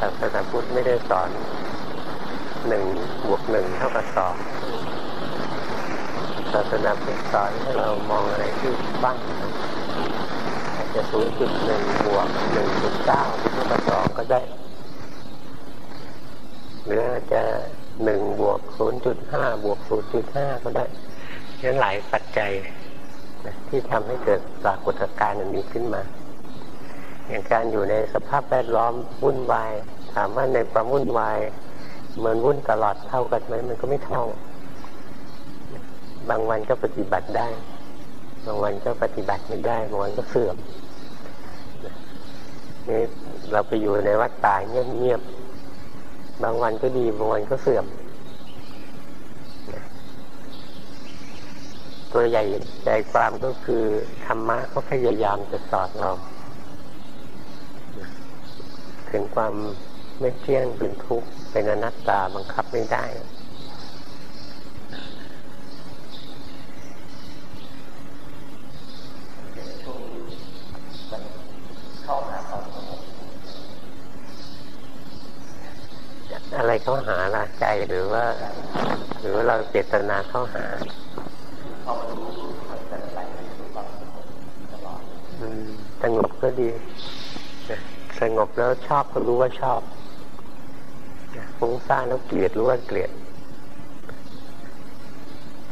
ศาสนาพุทธไม่ได้สอนหนึ่งบวกหนึ่งเท่ากับสองศาสนาพุทธสอนให้เรามองอะไรที่บ้างอาจจะศูนย์จุดหนึ่งบวกหนึ่งจุดเก้าเท่ากับสองก็ได้หรืออาจจะหนึ่งบวกศูนย์จุดห้าบวกศูนย์จุดห้าก็ได้นั้นหลายปัจจัยที่ทำให้เกิดปรากฏการณ์นี้ขึ้นมา อย่างการอยู่ในสภาพแวดล้อมวุ่นวาย ถามว่าในความวุ่นวายเหมือนวุ่นตลอดเท่ากันไหมมันก็ไม่เท่า บางวันก็ปฏิบัติได้ บางวันก็ปฏิบัติไม่ได้บางวันก็เสื่อมนี่เราไปอยู่ในวัดตายเงียบๆบางวันก็ดีบางวันก็เสื่อมตัวใหญ่ใจความก็คือธรรมะเขาพยายามจะสอนเรา ถึงความ ไม่เที่ยงเป็นทุกข์เป็นอนัตตาบังคับไม่ได้ อะไรเข้าหาล่ะใจหรือว่า หรือว่าเราเจตนาเข้าหาสงบก็ดี สงบแล้วชอบก็รู้ว่าชอบ ฟุ้งซ่านแล้วเกลียดรู้ว่าเกลียด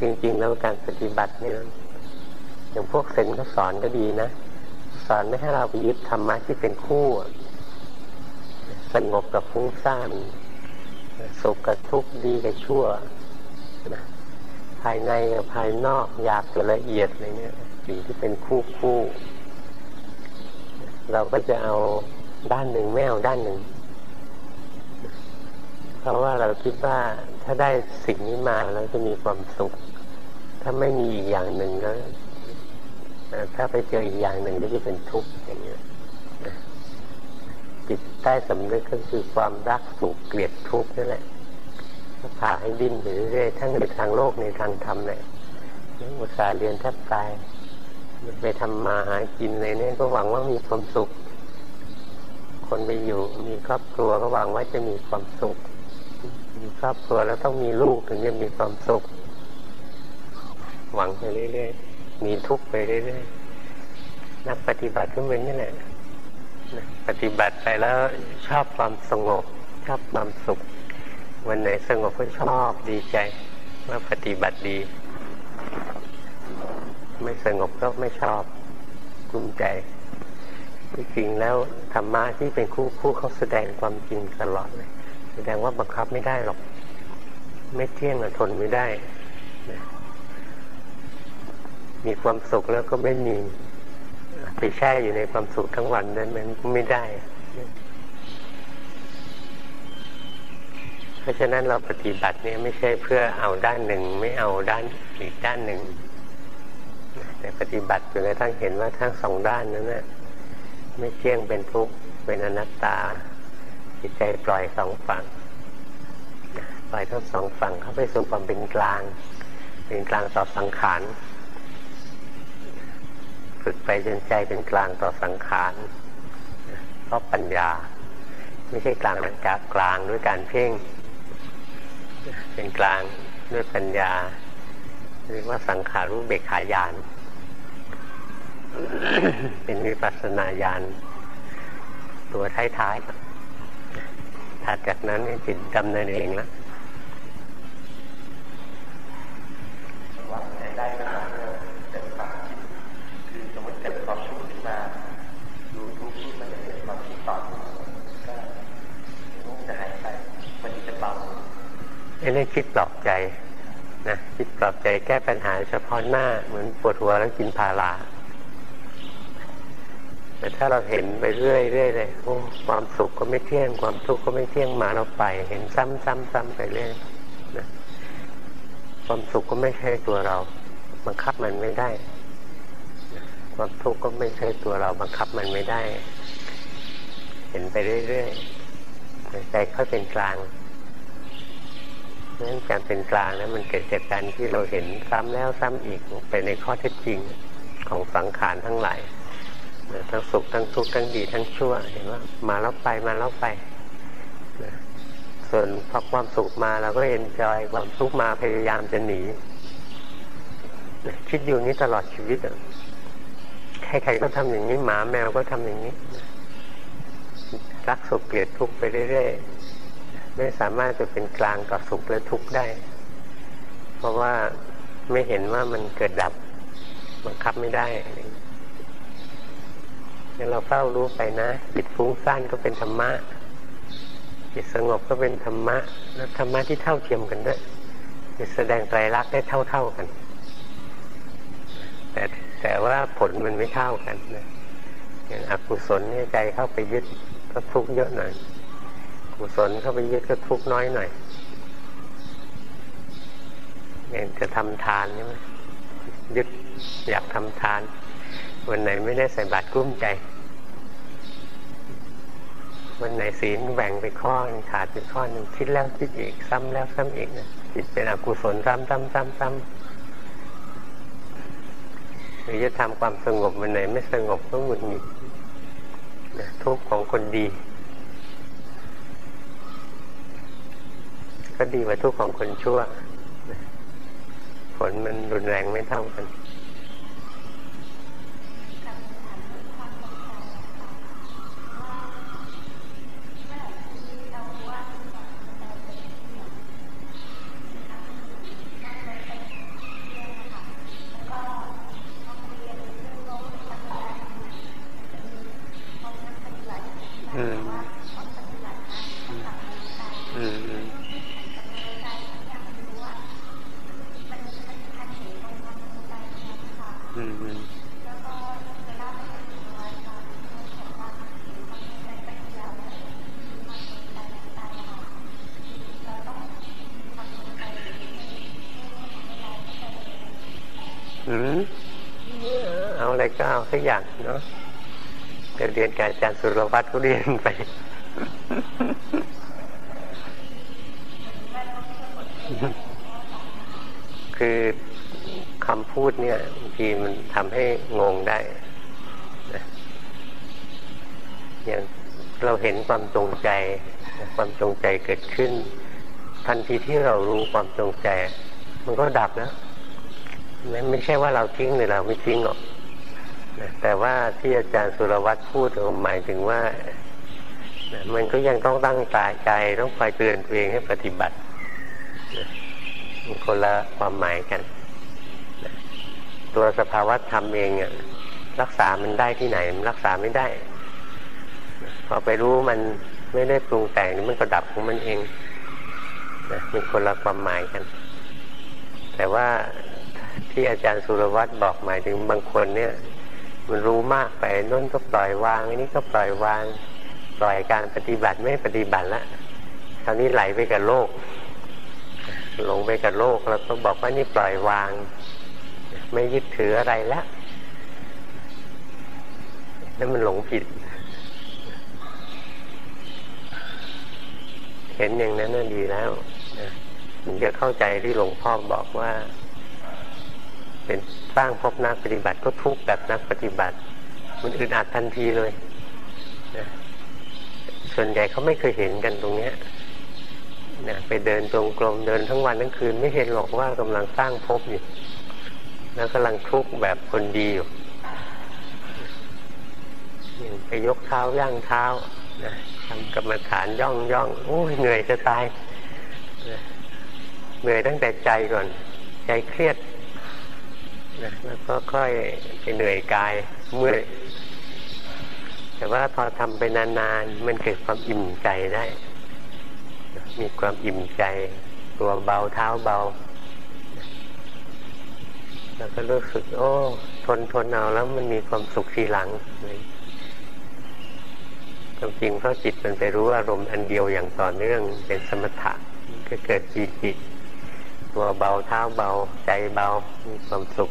จริงๆแล้วการปฏิบัติเนี่ยอย่างพวกเซนก็สอนก็ดีนะ สอนไม่ให้เราไปยึดธรรมะที่เป็นคู่สงบกับฟุ้งซ่านสุขกับทุกข์ดีกับชั่วนะภายในกับภายนอกอยากกับละเอียดอะไรเงี้ยสิ่งที่เป็นคู่คู่ เราก็จะเอาด้านหนึ่งไม่เอาด้านหนึ่ง เพราะว่าเราคิดว่าถ้าได้สิ่งนี้มาเราจะมีความสุข ถ้าไม่มีอีกอย่างหนึ่งก็ถ้าไปเจออีกอย่างหนึ่งก็จะเป็นทุกข์อย่างเงี้ยจิตใต้สำนึกก็คือความรักสุขเกลียดทุกข์นั่นแหละพาให้ดิ้นไปเรื่อยๆทั้งในทางโลกในทางธรรมเลยอุตส่าห์เรียนแทบตายไปทำมาหากินอะไรเนี่ยก็หวังว่ามีความสุข คนไปอยู่มีครอบครัวก็หวังว่าจะมีความสุข มีครอบครัวแล้วต้องมีลูกถึงจะมีความสุข หวังไปเรื่อยๆ มีทุกข์ไปเรื่อยๆ นักปฏิบัติก็เป็นนี่แหละปฏิบัติไปแล้วชอบความสงบ ชอบความสุข วันไหนสงบก็ชอบดีใจว่าปฏิบัติดี ไม่สงบก็ไม่ชอบกลุ้มใจจริงๆแล้วธรรมะที่เป็นคู่คู่เขาแสดงความจริงตลอดเลย แสดงว่าบังคับไม่ได้หรอก ไม่เที่ยงทนไม่ได้ มีความสุขแล้วก็ไม่มีไปแช่อยู่ในความสุขทั้งวันนั้นมันไม่ได้ เพราะฉะนั้นเราปฏิบัติเนี่ยไม่ใช่เพื่อเอาด้านหนึ่ง ไม่เอาด้านอีกด้านหนึ่ง แต่ปฏิบัติจนกระทั่งเห็นว่าทั้งสองด้านนั้นนะไม่เที่ยงเป็นทุกข์เป็นอนัตตา จิตใจปล่อยสองฝั่งปล่อยทั้งสองฝั่งเข้าไปสู่ความเป็นกลาง เป็นกลางต่อสังขารฝึกไปจนใจเป็นกลางต่อสังขารเพราะปัญญา ไม่ใช่กลางจากกลางด้วยการเพ่ง เป็นกลางด้วยปัญญาเรียกว่าสังขารู้เบกขายาน เป็นวิปัสสนาญาณตัวท้ายๆ ถัดจากนั้นจิตดำเนินเองแล้วไอ้เรื่องคิดปลอบใจนะคิดปลอบใจแก้ปัญหาเฉพาะหน้าเหมือนปวดหัวแล้วกินพารา แต่ถ้าเราเห็นไปเรื่อยๆเลยโอ้ความสุขก็ไม่เที่ยง ความทุกข์ก็ไม่เที่ยงมาเราไป เห็นซ้ำๆๆไปเรื่อยนะความสุขก็ไม่ใช่ตัวเรา บังคับมันไม่ได้ ความทุกข์ก็ไม่ใช่ตัวเรา บังคับมันไม่ได้ เห็นไปเรื่อยๆใจค่อยเป็นกลางนั้นการเป็นกลางนั้นมันเกิดจากการที่เราเห็นซ้ำแล้วซ้ำอีกไปในข้อเท็จจริงของสังขารทั้งหลาย ทั้งสุขทั้งทุกข์ทั้งดีทั้งชั่วเห็นว่ามาแล้วไปมาแล้วไปส่วนพอความสุขมาเราก็เอ็นจอยความทุกข์มาพยายามจะหนีคิดอยู่นี้ตลอดชีวิตใครๆก็ทำอย่างนี้หมาแมวก็ทำอย่างนี้รักสุขเกลียดทุกข์ไปเรื่อยๆไม่สามารถจะเป็นกลางต่อสุขและทุกข์ได้ เพราะว่าไม่เห็นว่ามันเกิดดับบังคับไม่ได้ งั้นเราเฝ้ารู้ไปนะ จิตฟุ้งซ่านก็เป็นธรรมะ จิตสงบก็เป็นธรรมะ แล้วธรรมะที่เท่าเทียมกันด้วยจะแสดงไตรลักษณ์ได้เท่าๆกัน แต่แต่ว่าผลมันไม่เท่ากันนะอย่างอกุศลนี่ใจเข้าไปยึดก็ทุกข์เยอะหน่อย กุศลเข้าไปยึดก็ทุกข์น้อยหน่อยอย่างจะทำทานใช่ไหมยึดอยากทำทาน วันไหนไม่ได้ใส่บาตรกุ้มใจ วันไหนศีลแบ่งไปข้อนขาดไปข้อหนึ่งคิดแล้วคิดอีกซ้ำแล้วซ้ำอีกนะจิตเป็นอกุศลซ้ำซ้ำซ้ำซ้ำหรือจะทำความสงบวันไหนไม่สงบก็หงุดหงิดนะทุกข์ของคนดี ก็ดีกว่าทุกข์ของคนชั่วผลมันรุนแรงไม่เท่ากัน ก็เอาสักอย่างเนาะจะเรียนการอาจารย์สุรวัตรก็เรียนไปคือคำพูดเนี่ยบางทีมันทำให้งงได้นะอย่างเราเห็นความจงใจ ความจงใจเกิดขึ้น ทันทีที่เรารู้ความจงใจ มันก็ดับแล้วไม่ใช่ว่าเราทิ้งหรือเราไม่ทิ้งหรอก แต่ว่าที่อาจารย์สุรวัตรพูดหมายถึงว่า มันก็ยังต้องตั้งตาใจต้องคอยเตือนตัวเองให้ปฏิบัติมันคนละความหมายกัน ตัวสภาวะธรรมเองรักษามันได้ที่ไหนมันรักษาไม่ได้ พอไปรู้มันไม่ได้ปรุงแต่งมันก็ดับของมันเองนะมันคนละความหมายกัน แต่ว่าที่อาจารย์สุรวัตรบอกหมายถึงบางคนเนี่ย มันรู้มากไปน้นก็ปล่อยวางอันนี้ก็ปล่อยวาง ปล่อยการปฏิบัติไม่ปฏิบัติละคราวนี้ไหลไปกับโลกหลงไปกับโลกแล้วก็บอกว่านี่ปล่อยวาง ไม่ยึดถืออะไรแล้วนั่นมันหลงผิด เห็นอย่างนั้นน่ะดีแล้วถึงจะเข้าใจที่หลวงพ่อบอกว่า เป็น สร้างพบนักปฏิบัติก็ทุกแบบนักปฏิบัติ มันอึดอัดทันทีเลยนะส่วนใหญ่เขาไม่เคยเห็นกันตรงเนี้ยนะไปเดินตรงกลมเดินทั้งวันทั้งคืนไม่เห็นหรอกว่ากำลังสร้างภพอยู่แล้วกำลังทุกข์แบบคนดีอยู่ไปยกเท้าย่างเท้านะทำกรรมฐานย่องย่องโอ้ยเหนื่อยจะตายเหนื่อยตั้งแต่ใจก่อน ใจเครียด แล้วก็ค่อยไปเหนื่อยกายเมื่อยแต่ว่าพอทำไปนานๆ มันเกิดความอิ่มใจได้ มีความอิ่มใจ ตัวเบาเท้าเบา แล้วก็รู้สึก โอ้ ทนทนเอาแล้วมันมีความสุขทีหลังความจริงเพราะจิตมันไปรู้อารมณ์อันเดียวอย่างต่อเนื่องเป็นสมถะก็เกิดปีติตัวเบาเท้าเบาใจเบา มีความสุข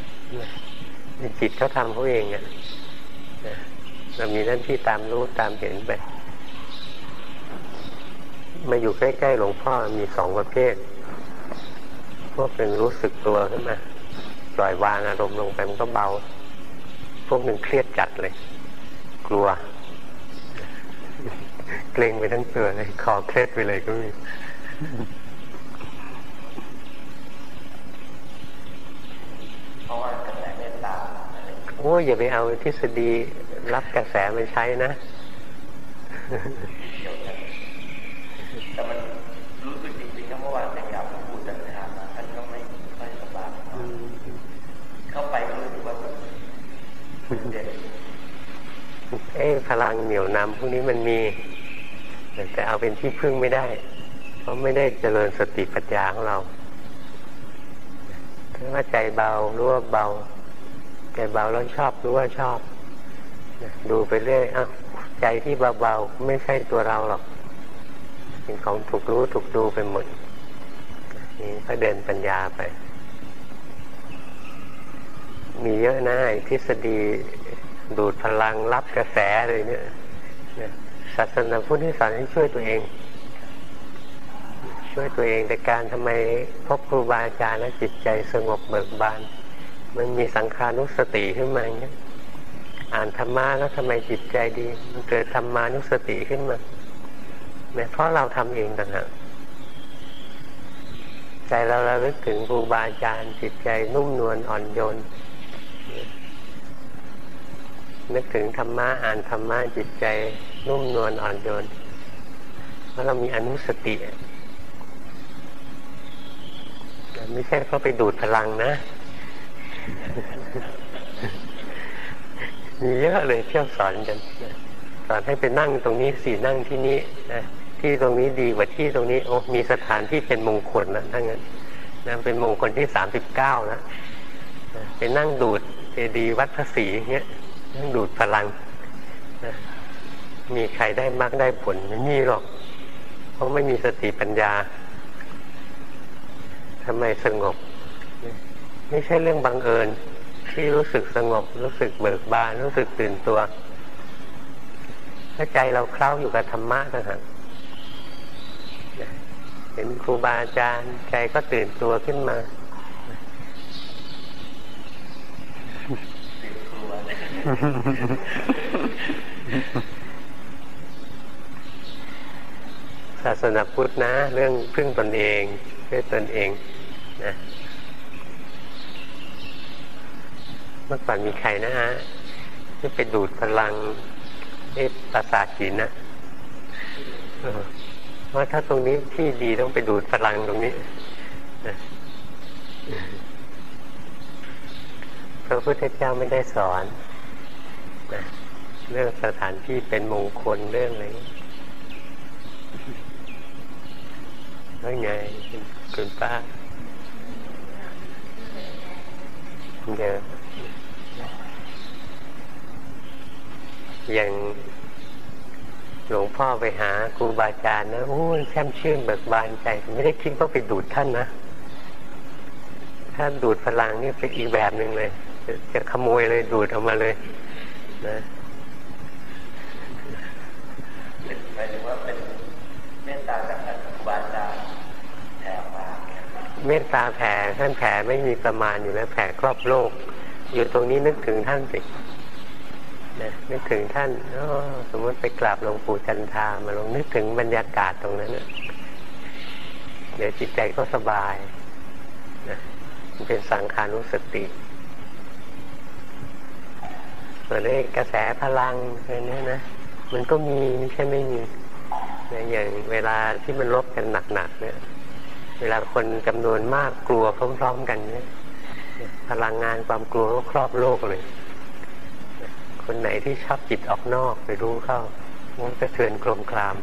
จิตเขาทำเขาเองอะ่ะเรามีหน้าที่ตามรู้ตามเห็นไปมาอยู่ใกล้ๆหลวงพ่อมีสองประเภท พวกหนึ่งรู้สึกตัวขึ้นมาปล่อยวางอารมณ์ลงไปมันก็เบา พวกหนึ่งเครียดจัดเลย กลัว เกรงไปทั้งตัวเลยคอเครียดไปเลยก็มี โอ้ยอย่าไปเอาทฤษฎีรับกระแสมาใช้นะแต่มันรู้สึกจริงๆนะเมื่อวานแต่กลับพูดแต่ทางท่านก็ไม่ไม่สบายเข้าไปก็รู้สึกว่าเด็เอ๊พลังเหนียวนำพวกนี้มันมี แต่เอาเป็นที่พึ่งไม่ได้ เพราะไม่ได้เจริญสติปัญญาของเราถ้าว่าใจเบารู้ว่าเบา ใจเบาแล้วชอบรู้ว่าชอบ ดูไปเรื่อยอ้าวใจที่เบาๆไม่ใช่ตัวเราหรอกเป็นของถูกรู้ถูกดูไปหมดนี่ก็เดินปัญญาไป มีเยอะนะทฤษฎีดูดพลังรับกระแสเลยเนี่ยศาสนาพุทธที่สอนให้ช่วยตัวเอง ช่วยตัวเองแต่การทำไมพบครูบาอาจารย์แล้วจิตใจสงบเบิกบาน มันมีสังขานุสติขึ้นมาอย่างนี้อ่านธรรมะแล้วทำไมจิตใจดี มันเกิดธรรมานุสติขึ้นมาเนี่ยเพราะเราทำเองต่างหากใจเราเราลึกถึงครูบาอาจารย์จิตใจนุ่มนวลอ่อนโยนนึกถึงธรรมะอ่านธรรมะจิตใจนุ่มนวลอ่อนโยนเพราะเรามีอนุสติไม่ใช่เขาะไปดูดพลังนะ มีเยอะเลยเที่ยวสอนกันสอนให้ไปนั่งตรงนี้สี่นั่งที่นี้นะที่ตรงนี้ดีกว่าที่ตรงนี้ โอ้มีสถานที่เป็นมงคลนะทั้งนั้นนะเป็นมงคลที่สามสิบเก้านะไปนั่งดูดเจดีวัดพระศรีเงี้ยนั่งดูดพลังนะมีใครได้มากได้ผลไม่มีหรอก เพราะไม่มีสติปัญญาทำไมสงบ ไม่ใช่เรื่องบังเอิญ ที่รู้สึกสงบ รู้สึกเบิกบาน รู้สึกตื่นตัวถ้าใจเราเคล้าอยู่กับธรรมะนะฮะเห็นครูบาอาจารย์ ใจก็ตื่นตัวขึ้นมาศาสนาพุทธนะ เรื่องพึ่งตนเองช่วยตนเองนะ มื่อก่อนมีใครนะฮะที่ไปดูดพลังเอประสาทหินนะว่าถ้าตรงนี้ที่ดีต้องไปดูดพลังตรงนี้พระพุทธเจ้าไม่ได้สอนนะเรื่องสถานที่เป็นมงคลเรื่องอะไรว่าไงคุณป้าเยอะ อย่างหลวงพ่อไปหาครูบาอาจารย์นะโอ้ยแช่มชื่นเบิกบานใจ ไม่ได้คิดว่าไปดูดท่านนะถ้าดูดพลังนี่เป็นอีกแบบหนึ่งเลยจะขโมยเลยดูดออกมาเลย นะหมายถึงว่าเป็นเมตตาจากท่านครูบาอาจารย์แผ่มาเมตตาแผ่ท่านแผ่ไม่มีประมาณอยู่แล้วแผ่ครอบโลก อยู่ตรงนี้นึกถึงท่านสิ นะนึกถึงท่านสมมติไปกราบหลวงปู่จันทามาลงนึกถึงบรรยากาศตรงนั้นนะเดี๋ยวจิตใจก็สบายนะมันเป็นสังขานุสติส่วนกระแสพลังอะไรนี้นะมันก็มีไม่ใช่ไม่มีนะอย่างเวลาที่มันลบกันหนักๆเนี่ย เวลาคนจำนวนมากกลัวพร้อม ๆ กันเนี่ยพลังงานความกลัวก็ครอบโลกเลย คนไหนที่ชอบจิตออกนอกไปรู้เข้ามันจะเทือนโกลมคลาม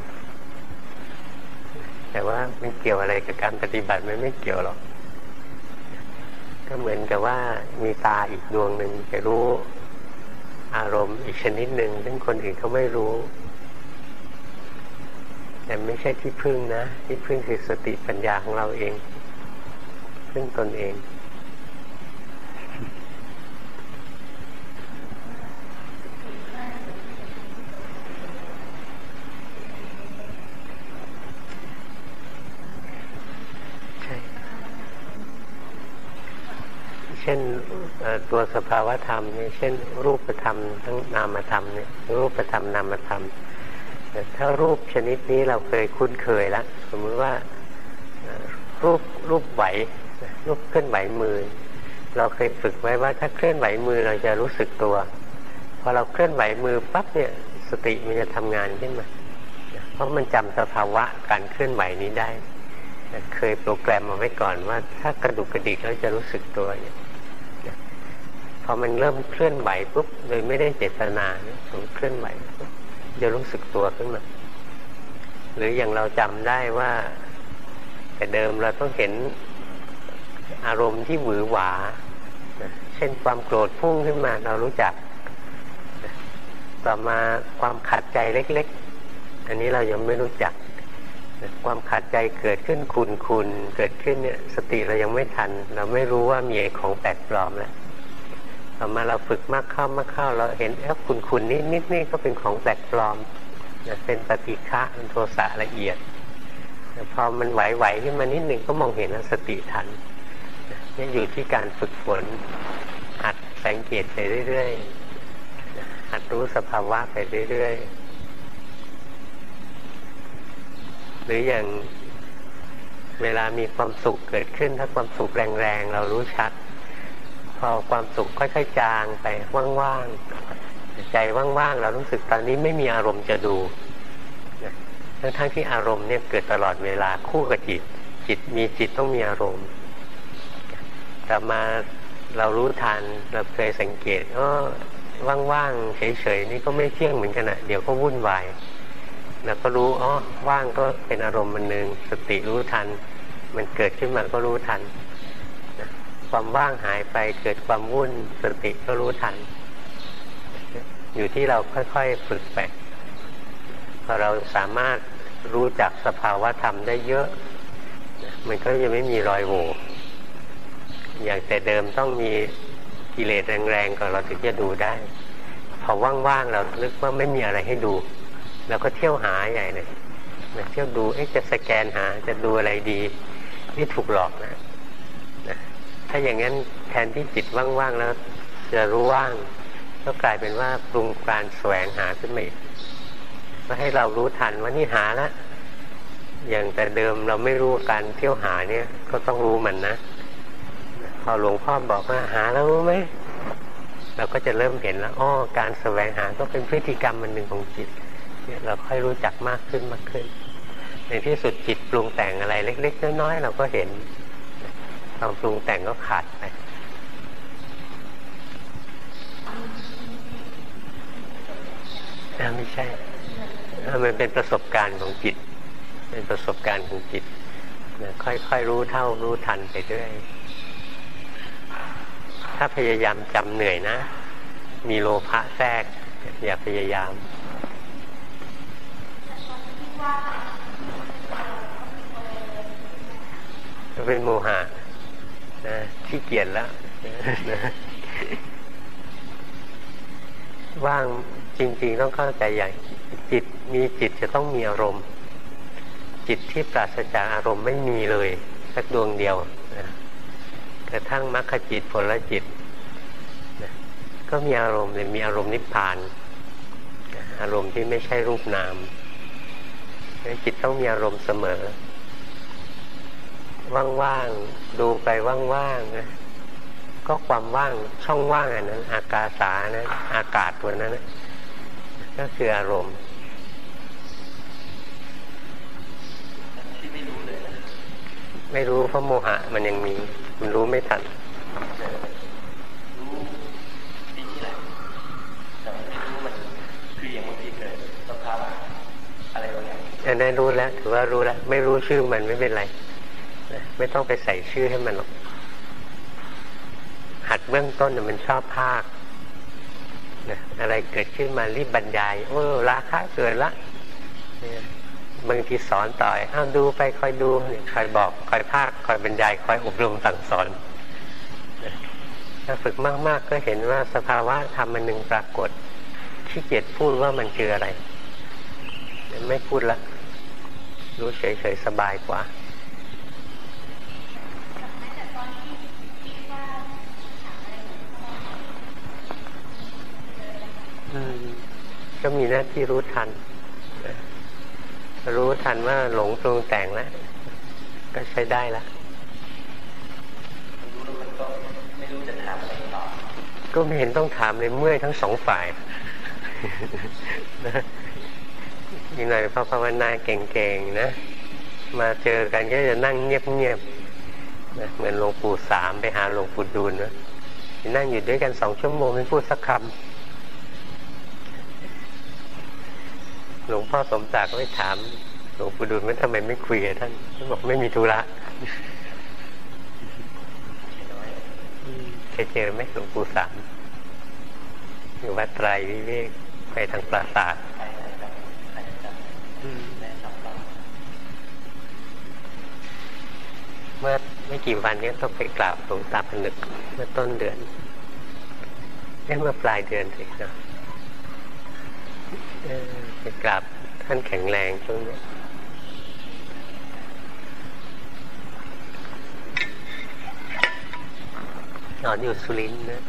แต่ว่าไม่เกี่ยวอะไรกับการปฏิบัติมันไม่เกี่ยวหรอกก็เหมือนกับว่ามีตาอีกดวงหนึ่งไปรู้อารมณ์อีกชนิดหนึ่งซึ่งคนอื่นเขาไม่รู้ แต่ไม่ใช่ที่พึ่งนะ ที่พึ่งคือสติปัญญาของเราเอง พึ่งตนเอง ตัวสภาวธรรมเนี่ยเช่น รูปธรรมทั้งนามธรรมเนี่ยรูปธรรมนามธรรมถ้ารูปชนิดนี้เราเคยคุ้นเคยแล้วสมมติว่ารูปรูปไหวรูปเคลื่อนไหวมือ เราเคยฝึกไว้ว่าถ้าเคลื่อนไหวมือเราจะรู้สึกตัว พอเราเคลื่อนไหวมือปั๊บเนี่ยสติมันจะทำงานขึ้นมา เพราะมันจำสภาวะการเคลื่อนไหวนี้ได้ เคยโปรแกรมมาไว้ก่อนว่า ถ้ากระดุกกระดิกเราจะรู้สึกตัวเนี่ย อมันเริ่มเคลื่อนไหวปุ๊บโดยไม่ได้เจตนาผมเคลื่อนไหวจะรู้สึกตัวขึ้นมา หรืออย่างเราจำได้ว่า แต่เดิมเราต้องเห็นอารมณ์ที่หวือหวา เช่นความโกรธพุ่งขึ้นมาเรารู้จัก ต่อมาความขัดใจเล็ก ๆ อันนี้เรายังไม่รู้จัก ความขัดใจเกิดขึ้นคุนคุนเกิดขึ้นเนี่ยสติเรายังไม่ทัน เราไม่รู้ว่ามีของแปลกปลอมแล้ว ต่อมาเราฝึกมากเข้ามากเข้า เราเห็นแอบคุณคุณนิดนิดนี่ก็เป็นของแปลกปลอมเป็นปฏิฆะเป็นโทสะละเอียดพอมันไหวๆขึ้นมานิดหนึ่งก็มองเห็นสติทันนี่อยู่ที่การฝึกฝนหัดสังเกตไปเรื่อยๆหัดรู้สภาวะไปเรื่อยๆหรืออย่างเวลามีความสุขเกิดขึ้นถ้าความสุขแรงๆเรารู้ชัด พอความสุขค่อยๆจางไปว่างๆใจว่างๆเรารู้สึกตอนนี้ไม่มีอารมณ์จะดูทั้งๆทที่อารมณ์เนี่ยเกิดตลอดเวลาคู่กับจิต จิตมีจิตต้องมีอารมณ์แต่มาเรารู้ทันเราเคยสังเกตอ๋อว่างๆเฉยๆนี่ก็ไม่เที่ยงเหมือนกันนะเดี๋ยวก็วุ่นวายแล้วก็รู้อ๋อว่างก็เป็นอารมณ์มันหนึ่งสติรู้ทัน มันเกิดขึ้นมาก็รู้ทัน ความว่างหายไปเกิดความวุ่นสติก็รู้ทัน อยู่ที่เราค่อยๆฝึกไปพอเราสามารถรู้จักสภาวะธรรมได้เยอะ มันก็จะไม่มีรอยโหว่อย่างแต่เดิมต้องมีกิเลสแรงๆก่อนเราถึงจะดูได้ พอว่างๆเราลึกว่าไม่มีอะไรให้ดูเราก็เที่ยวหาใหญ่เลยเที่ยวดูเอ๊ะจะสแกนหาจะดูอะไรดี นี่ถูกหลอกนะ ถ้าอย่างนั้นแทนที่จิตว่างๆแล้วจะรู้ว่างก็กลายเป็นว่าปรุงการแสวงหาขึ้นมาอีกมาให้เรารู้ทันว่านี่หาละอย่างแต่เดิมเราไม่รู้การเที่ยวหาเนี่ยก็ต้องรู้มันนะ พอหลวงพ่อบอกว่าหาแล้วรู้ไหมเราก็จะเริ่มเห็นแล้วอ๋อการแสวงหาก็เป็นพฤติกรรมมันหนึ่งของจิตเนี่ยเราค่อยรู้จักมากขึ้นมากขึ้น ในที่สุดจิตปรุงแต่งอะไร เล็ก ๆ น้อยๆเราก็เห็น ความปรุงแต่งก็ขาดไปไม่ใช่ มันเป็นประสบการณ์ของจิต เป็นประสบการณ์ของจิตค่อยๆรู้เท่ารู้ทันไปเรื่อยถ้าพยายามจำเหนื่อยนะ มีโลภะแทรก อย่าพยายามเป็นโมหะ ขี้เกียจแล้วนะว่างจริง ๆ ต้องเข้าใจอย่างจิตมีจิตจะต้องมีอารมณ์ จิตที่ปราศจากอารมณ์ไม่มีเลย สักดวงเดียวนะกระทั่งมรรคจิตผลจิตนะก็มีอารมณ์เลยมีอารมณ์นิพพาน อารมณ์ที่ไม่ใช่รูปนามจิตต้องมีอารมณ์เสมอ ว่างๆ ดูไปว่างๆนะก็ความว่างช่องว่างอันนั้น อากาสานะ อากาศตัวนั้นนะก็คืออารมณ์ที่ไม่รู้เลยไม่รู้เพราะโมหะมันยังมี มันรู้ไม่ทันรู้ดีที่ไหนแต่ไม่รู้มันคืออย่างบางทีเกิดสภาวะอะไรบางอย่างอันนั้นรู้แล้ว ถือว่ารู้แล้ว ไม่รู้ชื่อมันไม่เป็นไร ไม่ต้องไปใส่ชื่อให้มันหรอกหัดเบื้องต้นมันชอบภาคนะอะไรเกิดขึ้นมารีบบรรยาย โอ้ราคะเกิดละบางทีสอนต่อยอ้าวดูไปคอยดูคอยบอกคอยภาคคอยบรรยายคอยอบรมสั่งสอนถ้าฝึกมากๆก็เห็นว่าสภาวะธรรมมันหนึ่งปรากฏขี้เกียจพูดว่ามันคืออะไร ไม่พูดละรู้เฉยๆสบายกว่า ก็มีหน้าที่รู้ทัน รู้ทันว่าหลงปรุงแต่งแล้วก็ใช้ได้แล้วรู้แล้วมันก็ไม่รู้จะถามอะไรต่อก็ไม่เห็นต้องถามเลยเมื่อยทั้งสองฝ่ายอีกหน่อยพอภาวนาเก่งๆนะ มาเจอกันก็จะนั่งเงียบๆนะเหมือนหลวงปู่สามไปหาหลวงปู่ดูลนะนั่งอยู่ด้วยกันสองชั่วโมงไม่พูดสักคำ หลวงพ่อสมศักดิ์ก็ไปถามหลวงปู่ดูลว่าทำไมไม่คุยกับท่านท่านบอกไม่มีธุระเคยเจอไหมหลวงปู่สามอยู่วัดไตรวิเวกไปทางปราสาทเมื่อไม่กี่วันนี้ต้องไปกราบหลวงตาผนึกเมื่อต้นเดือนเมื่อปลายเดือนสิเนาะ ไปกราบท่านแข็งแรงช่วงนี้นอนอยู่สุรินทร์นะ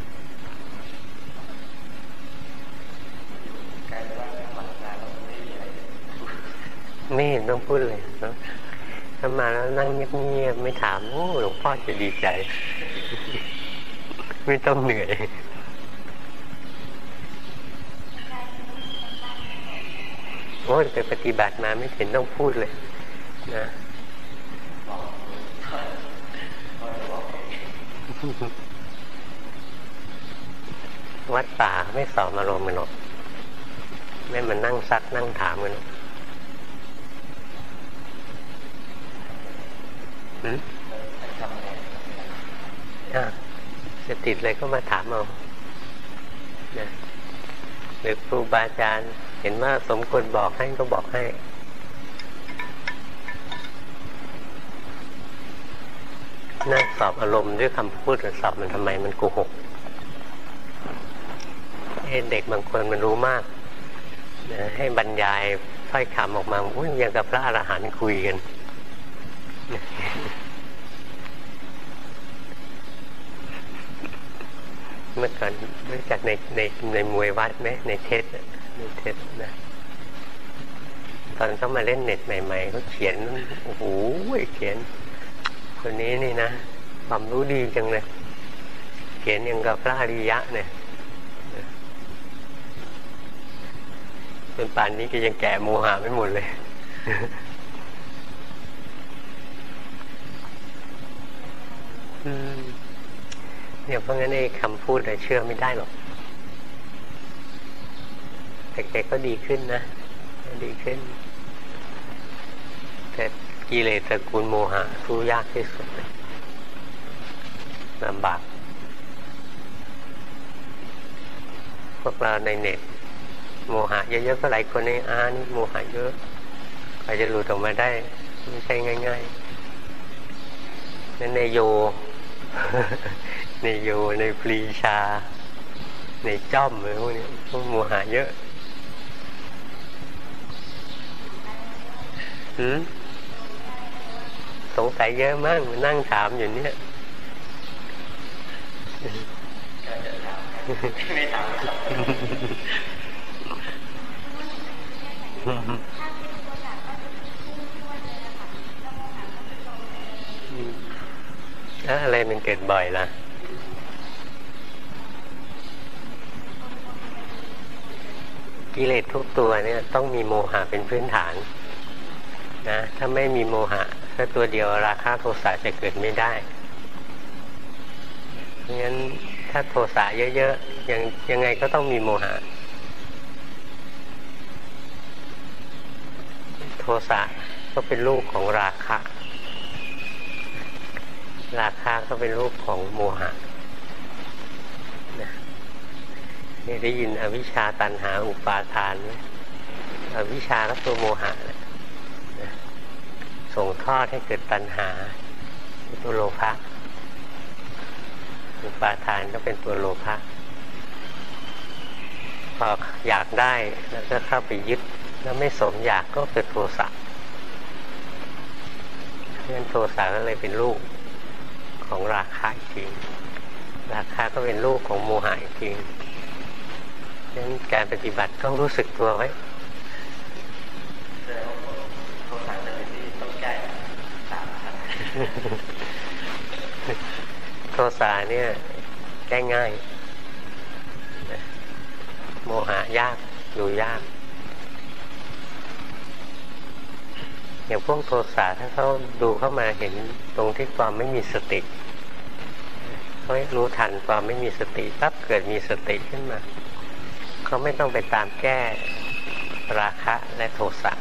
ไม่เห็นต้องพูดเลยเนาะถ้ามาแล้วนั่งเงียบๆไม่ถามโอ้หลวงพ่อจะดีใจ ไม่ต้องเหนื่อย โอ้ยไปปฏิบัติมาไม่เห็นต้องพูดเลย นะวัดป่าไม่สอบอารมณ์มันหรอกไม่มันนั่งซักนั่งถามกันหรอกจะติดเลยก็มาถามเอาหรือครูบาอาจารย์ เห็นว่าสมควรบอกให้ก็บอกให้นั่งสอบอารมณ์ด้วยคำพูดสอบมันทำไมมันโกหกเด็กบางคนมันรู้มากให้บรรยายถ้อยคำออกมาอุ้ยยังกับพระอรหันต์คุยกัน เมื่อก่อนรู้จักในในในมวยวัดไหมในเทศ เทศนะตอนเขามาเล่นเน็ตใหม่ๆเขาเขียนโอ้โหเขียน คนนี้นี่นะความรู้ดีจังเลยเขียนอย่างกับพระอริยะเนี่ยจนป่านนี้ก็ยังแก่โมหะไม่หมดเลยเนี่ยเพราะงั้นไอ้คำพูดเชื่อไม่ได้หรอก แต่ก็ดีขึ้นนะ ดีขึ้น แต่กิเลสตระกูลโมหะสู้ยากที่สุดเลยลำบาก พวกเราในเน็ต โมหะเยอะๆก็หลายคนในอานี่โมหะเยอะใครจะหลุดออกมาได้ ไม่ใช่ง่ายๆนั่นในโย ในโยในปรีชา ในจ้อมอะไรพวกนี้พวกโมหะเยอะ หืมสงสัยเยอะมากนั่งถามอยู่เนี่ยไม่ถามอะไรมันเกิดบ่อยล่ะกิเลสทุกตัวเนี่ยต้องมีโมหะเป็นพื้นฐาน นะถ้าไม่มีโมหะแค่ตัวเดียวราคาโทสะจะเกิดไม่ได้เพราะงั้นถ้าโทสะเยอะๆยังยังไงก็ต้องมีโมหะ โทสะก็เป็นลูกของราคะ ราคะก็เป็นลูกของโมหะนี่ได้ยินอวิชชาตันหาอุปาทานไหมอวิชชาก็ตัวโมหะ ส่งทอดให้เกิดตัณหาตัวโลภะอุปาทานก็เป็นตัวโลภะพออยากได้แล้วก็เข้าไปยึด แล้วไม่สมอยากก็เกิดโทสะเพราะนั้นโทสะก็เลยเป็นลูกของราคะจริง ราคะก็เป็นลูกของโมหะจริงฉะนั้นการปฏิบัติต้องรู้สึกตัวไว้ โทสะเนี่ยแก้ง่าย โมหะยากดูยาก อย่างพวกโทสะถ้าเขาดูเข้ามาเห็นตรงที่ความไม่มีสติเขารู้ทันความไม่มีสติปั๊บเกิดมีสติขึ้นมาเขาไม่ต้องไปตามแก้ราคะและโทสะ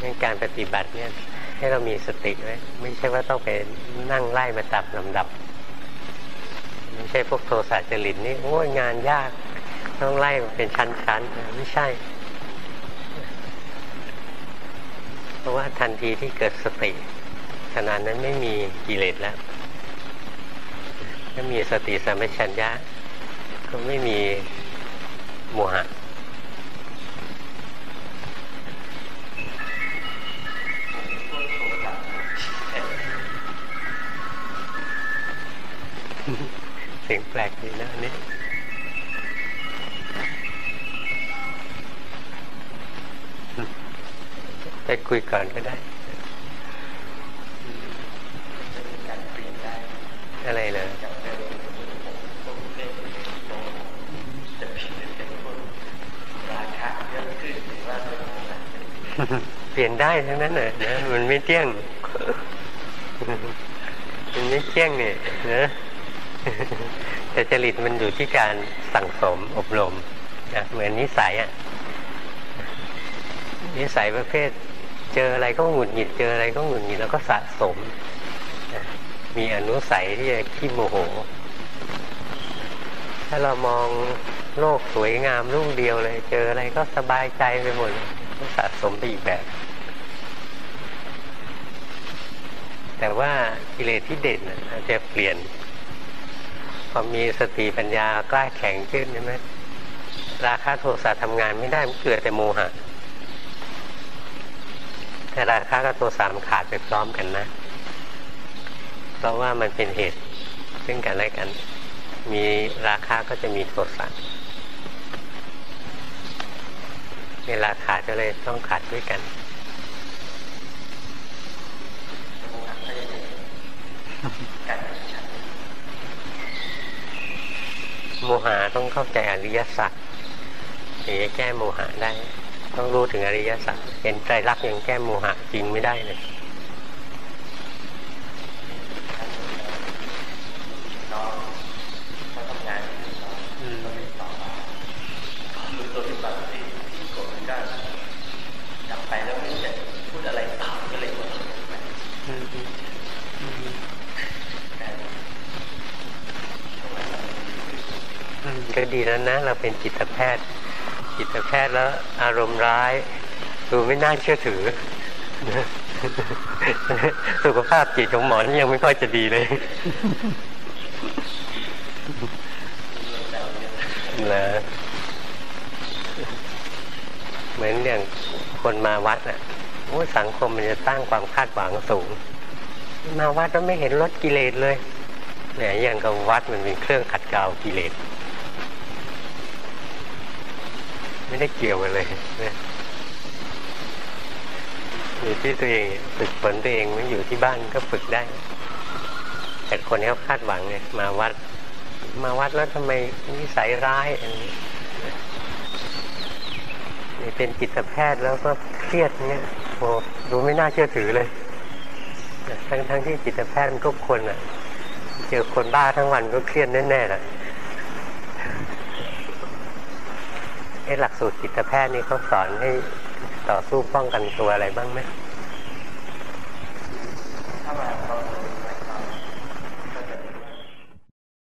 ในการปฏิบัติเนี่ย ให้เรามีสติไว้ไม่ใช่ว่าต้องไปนั่งไล่มาตามลำดับ ไม่ใช่พวกโทสะจริตนี่โอ้ยงานยาก ต้องไล่เป็นชั้นๆไม่ใช่ เพราะว่าทันทีที่เกิดสติขณะนั้นไม่มีกิเลสแล้วถ้ามีสติสัมปชัญญะก็ไม่มีโมหะ สียงแปลกดีนะอันนี้ไปคุยก่อนก็ได้ อะไรเลยเปลี่ยนได้ทั้งนั้นเลยนะมันไม่เที่ยง มันไม่เที่ยงเนี่ยนะ แต่จริตมันอยู่ที่การสั่งสมอบรมนะเหมือนนิสัยอะนิสัยประเภท เจออะไรก็หงุดหงิดเจออะไรก็หงุดหงิดแล้วก็สะสมมีอนุสัยที่จะขี้โมโห ถ้าเรามองโลกสวยงามรุ่งเดียวเลย เจออะไรก็สบายใจไปหมดก็สะสมไปอีกแบบ แต่ว่ากิเลสที่เด่นอาจจะเปลี่ยน พอมีสติปัญญากล้าแข็งขึ้นใช่ไหมราคาโทสะทำงานไม่ได้มันเกิดแต่โมหะแต่ราคากับตัวสามขาดไปพร้อมกันนะ เพราะว่ามันเป็นเหตุซึ่งกันและกัน มีราคาก็จะมีโทสะเวลาขาดก็เลยต้องขาดด้วยกัน โม หะต้องเข้าใจอริยสัจถึงจะแก้โมหะได้ ต้องรู้ถึงอริยสัจเห็นใจรักยังแก้โมหะจริงไม่ได้เลยก็ดีแล้วนะ เป็นจิตแพทย์ จิตแพทย์แล้วอารมณ์ร้าย ดูไม่น่าเชื่อถือ สุขภาพจิตของหมอนี่ยังไม่ค่อยจะดีเลยนะเหมือนอย่างคนมาวัดอะโอ้สังคมมันจะตั้งความคาดหวังสูง มาวัดแล้วไม่เห็นลดกิเลสเลยเนี่ยอย่างกับวัดมันเป็นเครื่องขัดเกลากิเลส ไม่ได้เกี่ยวกันเลยนะอยู่ที่ตัวเองฝึกฝนตัวเองไม่อยู่ที่บ้านก็ฝึกได้ แต่คนเขาคาดหวังไงมาวัด มาวัดแล้วทำไมนิสัยร้ายอันนี้เป็นจิตแพทย์แล้วก็เครียดเนี่ยโอ้ดูไม่น่าเชื่อถือเลยทั้งทั้งที่จิตแพทย์มันทุกคนอะ เจอคนบ้าทั้งวันก็เครียดแน่ๆแหละ ไอ้หลักสูตรจิตแพทย์นี่เขาสอนให้ต่อสู้ป้องกันตัวอะไรบ้างไหม